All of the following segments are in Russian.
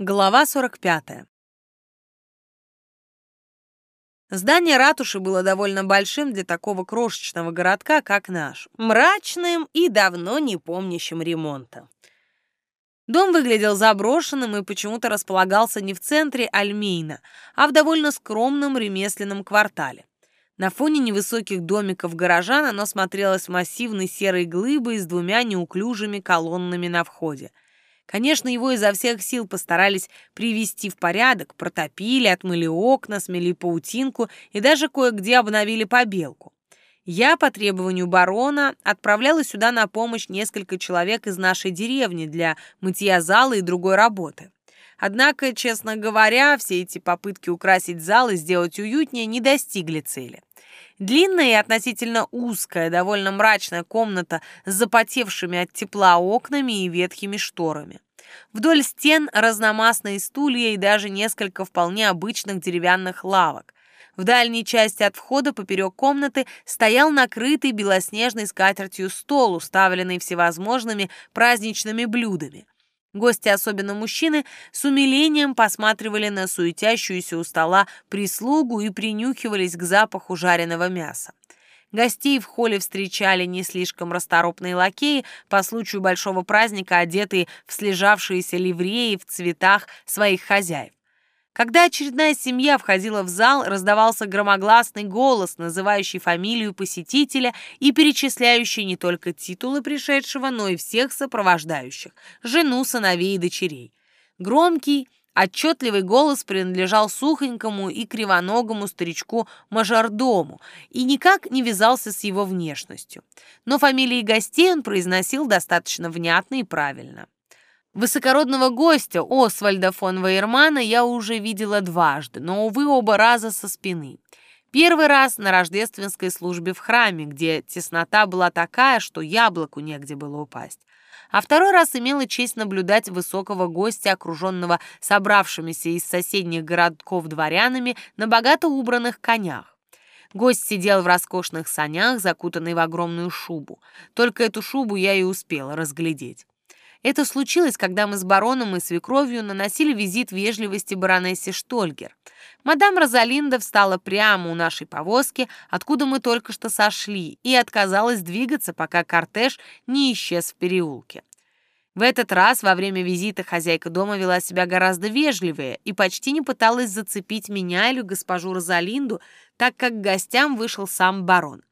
Глава 45. Здание ратуши было довольно большим для такого крошечного городка, как наш, мрачным и давно не помнящим ремонта. Дом выглядел заброшенным и почему-то располагался не в центре Альмейна, а в довольно скромном ремесленном квартале. На фоне невысоких домиков горожан оно смотрелось массивной серой глыбой с двумя неуклюжими колоннами на входе – Конечно, его изо всех сил постарались привести в порядок, протопили, отмыли окна, смели паутинку и даже кое-где обновили побелку. Я, по требованию барона, отправляла сюда на помощь несколько человек из нашей деревни для мытья зала и другой работы. Однако, честно говоря, все эти попытки украсить зал и сделать уютнее не достигли цели. Длинная и относительно узкая, довольно мрачная комната с запотевшими от тепла окнами и ветхими шторами. Вдоль стен разномастные стулья и даже несколько вполне обычных деревянных лавок. В дальней части от входа поперек комнаты стоял накрытый белоснежной скатертью стол, уставленный всевозможными праздничными блюдами. Гости, особенно мужчины, с умилением посматривали на суетящуюся у стола прислугу и принюхивались к запаху жареного мяса. Гостей в холле встречали не слишком расторопные лакеи, по случаю большого праздника одетые в слежавшиеся ливреи в цветах своих хозяев. Когда очередная семья входила в зал, раздавался громогласный голос, называющий фамилию посетителя и перечисляющий не только титулы пришедшего, но и всех сопровождающих, жену, сыновей и дочерей. Громкий, отчетливый голос принадлежал сухонькому и кривоногому старичку-мажордому и никак не вязался с его внешностью. Но фамилии гостей он произносил достаточно внятно и правильно. Высокородного гостя Освальда фон Вейермана я уже видела дважды, но, увы, оба раза со спины. Первый раз на рождественской службе в храме, где теснота была такая, что яблоку негде было упасть. А второй раз имела честь наблюдать высокого гостя, окруженного собравшимися из соседних городков дворянами на богато убранных конях. Гость сидел в роскошных санях, закутанный в огромную шубу. Только эту шубу я и успела разглядеть. Это случилось, когда мы с бароном и свекровью наносили визит вежливости баронессе Штольгер. Мадам Розалинда встала прямо у нашей повозки, откуда мы только что сошли, и отказалась двигаться, пока кортеж не исчез в переулке. В этот раз во время визита хозяйка дома вела себя гораздо вежливее и почти не пыталась зацепить меня или госпожу Розалинду, так как к гостям вышел сам барон.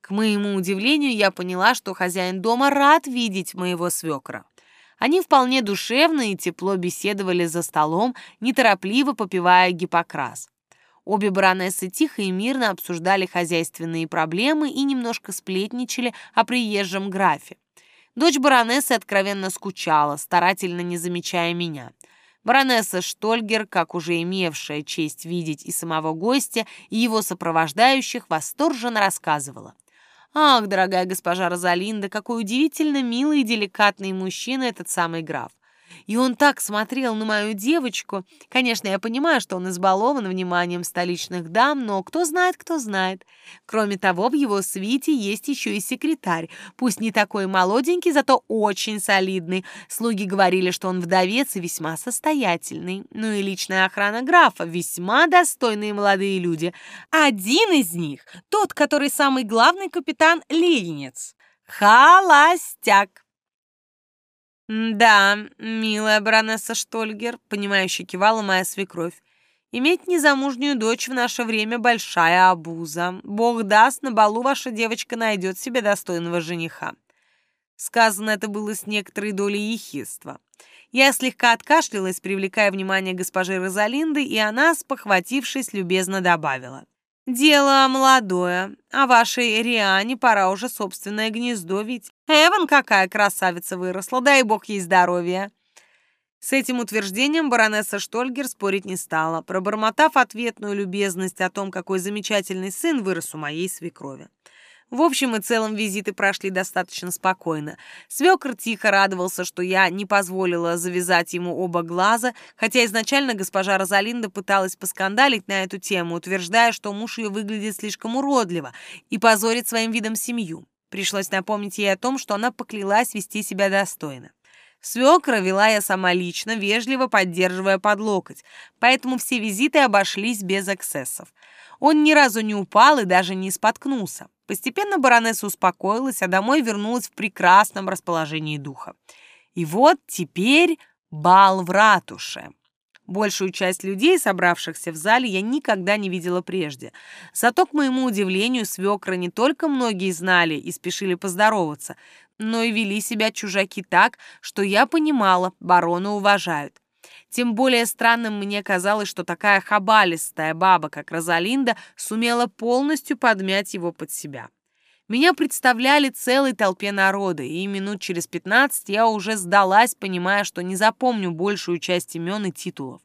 К моему удивлению, я поняла, что хозяин дома рад видеть моего свекра. Они вполне душевно и тепло беседовали за столом, неторопливо попивая гипокрас. Обе баронессы тихо и мирно обсуждали хозяйственные проблемы и немножко сплетничали о приезжем графе. Дочь баронессы откровенно скучала, старательно не замечая меня. Баронесса Штольгер, как уже имевшая честь видеть и самого гостя, и его сопровождающих, восторженно рассказывала. Ах, дорогая госпожа Розалинда, какой удивительно милый и деликатный мужчина этот самый граф. И он так смотрел на мою девочку. Конечно, я понимаю, что он избалован вниманием столичных дам, но кто знает, кто знает. Кроме того, в его свите есть еще и секретарь. Пусть не такой молоденький, зато очень солидный. Слуги говорили, что он вдовец и весьма состоятельный. Ну и личная охрана графа, весьма достойные молодые люди. Один из них, тот, который самый главный капитан Ленинец. Холостяк. «Да, милая баронесса Штольгер», — понимающе кивала моя свекровь. «Иметь незамужнюю дочь в наше время — большая обуза. Бог даст, на балу ваша девочка найдет себе достойного жениха». Сказано это было с некоторой долей ехидства. Я слегка откашлялась, привлекая внимание госпожи Розалинды, и она, спохватившись, любезно добавила. «Дело молодое, а вашей Риане пора уже собственное гнездо ведь. Эван какая красавица выросла, дай бог ей здоровья!» С этим утверждением баронесса Штольгер спорить не стала, пробормотав ответную любезность о том, какой замечательный сын вырос у моей свекрови. В общем и целом визиты прошли достаточно спокойно. Свекр тихо радовался, что я не позволила завязать ему оба глаза, хотя изначально госпожа Розалинда пыталась поскандалить на эту тему, утверждая, что муж ее выглядит слишком уродливо и позорит своим видом семью. Пришлось напомнить ей о том, что она поклялась вести себя достойно. Свекра вела я сама лично, вежливо поддерживая под локоть, поэтому все визиты обошлись без эксцессов. Он ни разу не упал и даже не споткнулся. Постепенно баронесса успокоилась, а домой вернулась в прекрасном расположении духа. И вот теперь бал в ратуше. Большую часть людей, собравшихся в зале, я никогда не видела прежде. Зато, к моему удивлению, свекра не только многие знали и спешили поздороваться, но и вели себя чужаки так, что я понимала, барона уважают. Тем более странным мне казалось, что такая хабалистая баба, как Розалинда, сумела полностью подмять его под себя. Меня представляли целой толпе народа, и минут через пятнадцать я уже сдалась, понимая, что не запомню большую часть имен и титулов.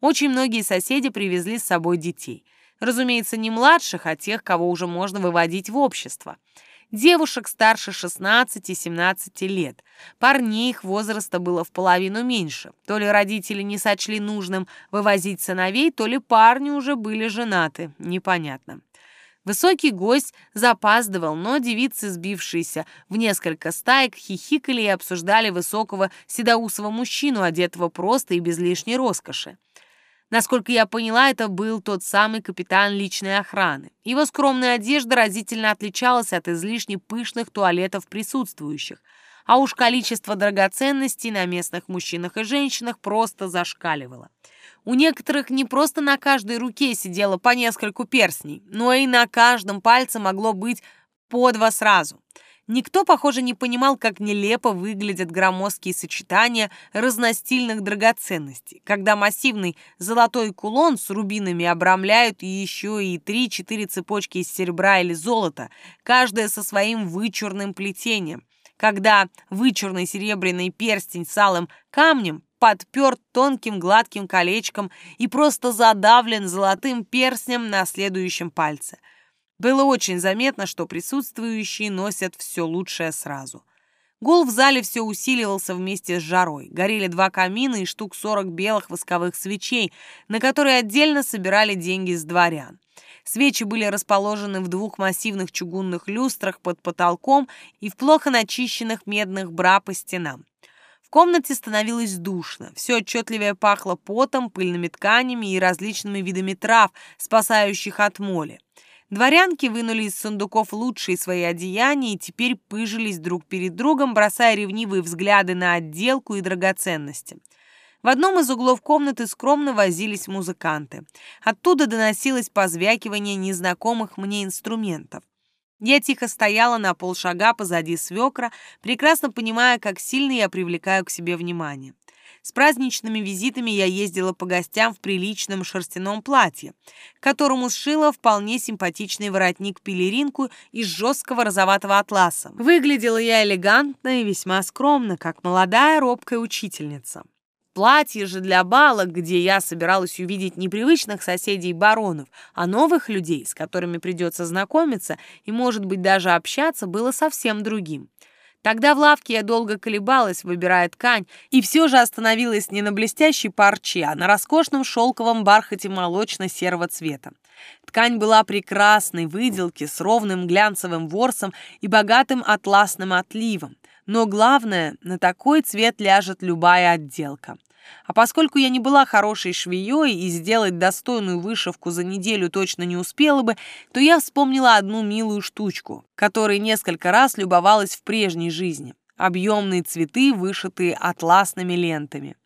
Очень многие соседи привезли с собой детей. Разумеется, не младших, а тех, кого уже можно выводить в общество девушек старше 16-17 лет. Парней их возраста было в половину меньше. То ли родители не сочли нужным вывозить сыновей, то ли парни уже были женаты. Непонятно. Высокий гость запаздывал, но девицы, сбившиеся в несколько стаек, хихикали и обсуждали высокого седоусого мужчину, одетого просто и без лишней роскоши. Насколько я поняла, это был тот самый капитан личной охраны. Его скромная одежда разительно отличалась от излишне пышных туалетов присутствующих, а уж количество драгоценностей на местных мужчинах и женщинах просто зашкаливало. У некоторых не просто на каждой руке сидело по нескольку перстней, но и на каждом пальце могло быть по два сразу – Никто, похоже, не понимал, как нелепо выглядят громоздкие сочетания разностильных драгоценностей, когда массивный золотой кулон с рубинами обрамляют еще и три-четыре цепочки из серебра или золота, каждая со своим вычурным плетением, когда вычурный серебряный перстень с алым камнем подперт тонким гладким колечком и просто задавлен золотым перстнем на следующем пальце – было очень заметно, что присутствующие носят все лучшее сразу. Гул в зале все усиливался вместе с жарой. Горели два камина и штук сорок белых восковых свечей, на которые отдельно собирали деньги с дворян. Свечи были расположены в двух массивных чугунных люстрах под потолком и в плохо начищенных медных бра по стенам. В комнате становилось душно, все отчетливее пахло потом, пыльными тканями и различными видами трав, спасающих от моли. Дворянки вынули из сундуков лучшие свои одеяния и теперь пыжились друг перед другом, бросая ревнивые взгляды на отделку и драгоценности. В одном из углов комнаты скромно возились музыканты. Оттуда доносилось позвякивание незнакомых мне инструментов. Я тихо стояла на полшага позади свекра, прекрасно понимая, как сильно я привлекаю к себе внимание. С праздничными визитами я ездила по гостям в приличном шерстяном платье, которому сшила вполне симпатичный воротник-пелеринку из жесткого розоватого атласа. Выглядела я элегантно и весьма скромно, как молодая робкая учительница. Платье же для бала, где я собиралась увидеть непривычных соседей баронов, а новых людей, с которыми придется знакомиться и, может быть, даже общаться, было совсем другим. Тогда в лавке я долго колебалась, выбирая ткань, и все же остановилась не на блестящей парче, а на роскошном шелковом бархате молочно-серого цвета. Ткань была прекрасной выделки с ровным глянцевым ворсом и богатым атласным отливом. Но главное, на такой цвет ляжет любая отделка. А поскольку я не была хорошей швеей и сделать достойную вышивку за неделю точно не успела бы, то я вспомнила одну милую штучку, которой несколько раз любовалась в прежней жизни. Объемные цветы, вышитые атласными лентами.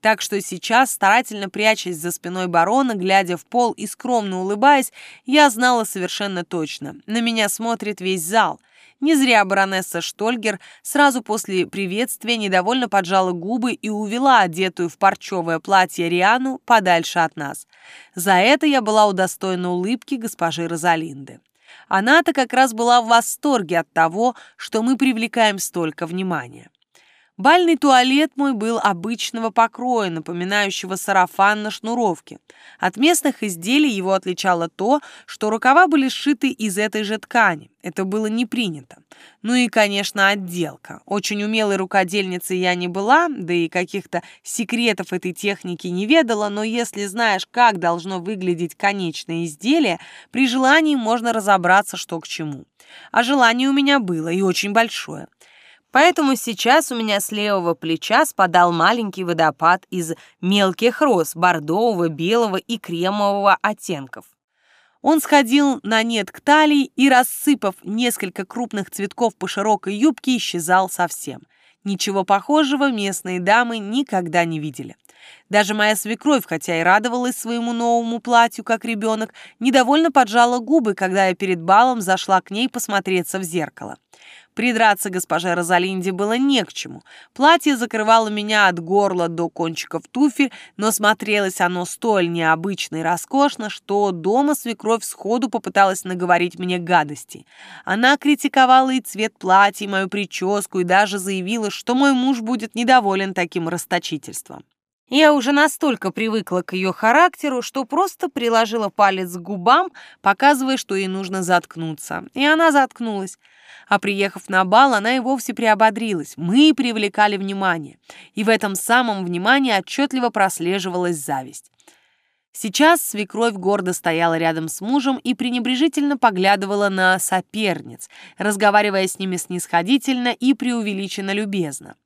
Так что сейчас, старательно прячась за спиной барона, глядя в пол и скромно улыбаясь, я знала совершенно точно. На меня смотрит весь зал — не зря баронесса Штольгер сразу после приветствия недовольно поджала губы и увела одетую в парчевое платье Риану подальше от нас. За это я была удостоена улыбки госпожи Розалинды. Она-то как раз была в восторге от того, что мы привлекаем столько внимания. Бальный туалет мой был обычного покроя, напоминающего сарафан на шнуровке. От местных изделий его отличало то, что рукава были сшиты из этой же ткани. Это было не принято. Ну и, конечно, отделка. Очень умелой рукодельницей я не была, да и каких-то секретов этой техники не ведала, но если знаешь, как должно выглядеть конечное изделие, при желании можно разобраться, что к чему. А желание у меня было, и очень большое. Поэтому сейчас у меня с левого плеча спадал маленький водопад из мелких роз бордового, белого и кремового оттенков. Он сходил на нет к талии и, рассыпав несколько крупных цветков по широкой юбке, исчезал совсем. Ничего похожего местные дамы никогда не видели. Даже моя свекровь, хотя и радовалась своему новому платью, как ребенок, недовольно поджала губы, когда я перед балом зашла к ней посмотреться в зеркало. Придраться госпоже Розалинде было не к чему. Платье закрывало меня от горла до кончиков туфель, но смотрелось оно столь необычно и роскошно, что дома свекровь сходу попыталась наговорить мне гадости. Она критиковала и цвет платья, и мою прическу, и даже заявила, что мой муж будет недоволен таким расточительством. Я уже настолько привыкла к ее характеру, что просто приложила палец к губам, показывая, что ей нужно заткнуться. И она заткнулась. А приехав на бал, она и вовсе приободрилась. Мы привлекали внимание. И в этом самом внимании отчетливо прослеживалась зависть. Сейчас свекровь гордо стояла рядом с мужем и пренебрежительно поглядывала на соперниц, разговаривая с ними снисходительно и преувеличенно любезно.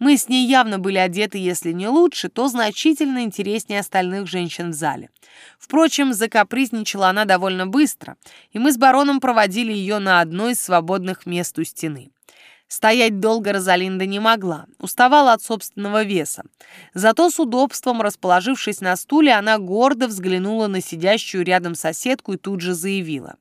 Мы с ней явно были одеты, если не лучше, то значительно интереснее остальных женщин в зале. Впрочем, закапризничала она довольно быстро, и мы с бароном проводили ее на одно из свободных мест у стены. Стоять долго Розалинда не могла, уставала от собственного веса. Зато с удобством, расположившись на стуле, она гордо взглянула на сидящую рядом соседку и тут же заявила.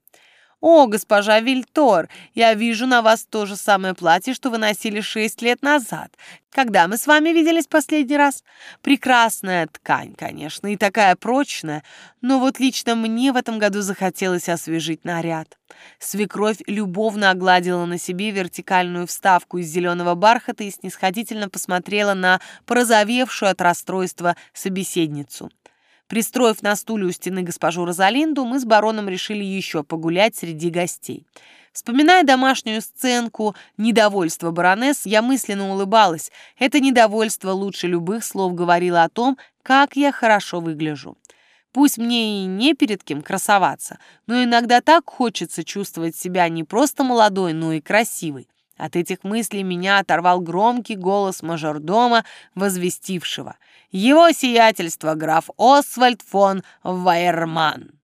«О, госпожа Вильтор, я вижу на вас то же самое платье, что вы носили шесть лет назад. Когда мы с вами виделись последний раз? Прекрасная ткань, конечно, и такая прочная, но вот лично мне в этом году захотелось освежить наряд». Свекровь любовно огладила на себе вертикальную вставку из зеленого бархата и снисходительно посмотрела на порозовевшую от расстройства собеседницу. Пристроив на стуле у стены госпожу Розалинду, мы с бароном решили еще погулять среди гостей. Вспоминая домашнюю сценку недовольства баронесс, я мысленно улыбалась. Это недовольство лучше любых слов говорило о том, как я хорошо выгляжу. Пусть мне и не перед кем красоваться, но иногда так хочется чувствовать себя не просто молодой, но и красивой. От этих мыслей меня оторвал громкий голос мажордома, возвестившего. «Его сиятельство граф Освальд фон Вайерман».